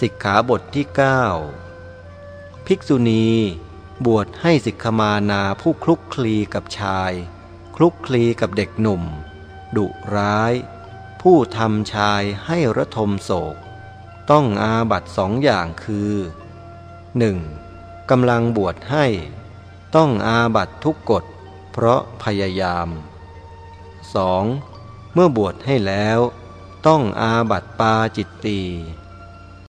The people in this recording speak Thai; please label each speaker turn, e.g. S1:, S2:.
S1: สิกขาบทที่ 9 ภิกษุณี บวชให้สิกขมานาผู้คลุกคลีกับชาย คลุกคลีกับเด็กหนุ่ม ดุร้าย ผู้ทำชายให้ระทมโศก ต้องอาบัตสองอย่างคือ 1. กำลังบวชให้ ต้องอาบัตทุกกฎ เพราะพยายาม 2. เมื่อบวชให้แล้ว ต้องอาบัตปาจิตตี